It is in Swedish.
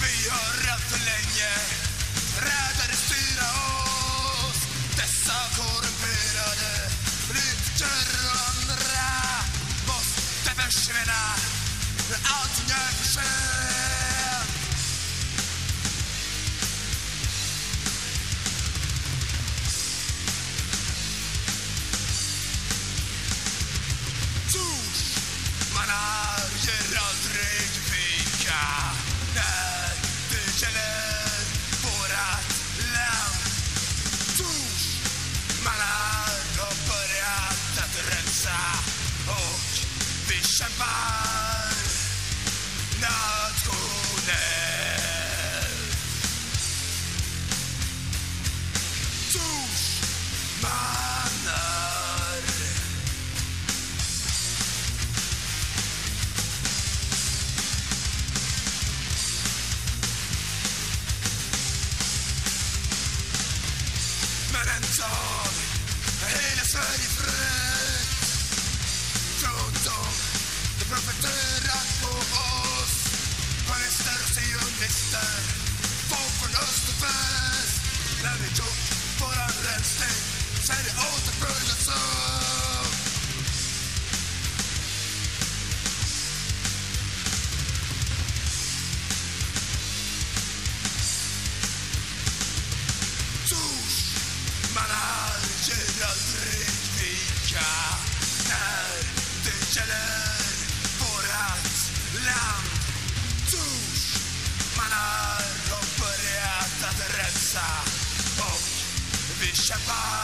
Vi har allt för länge räddade styra oss. Dessa korrumperade lyfter andra måste försvinna. Allting är för sent. Men dag hela Sverige fritt Från dem som profiterat på oss Präster och sionister Folk från öst och väst När vi gjort våran rensning Så är det åter börjat har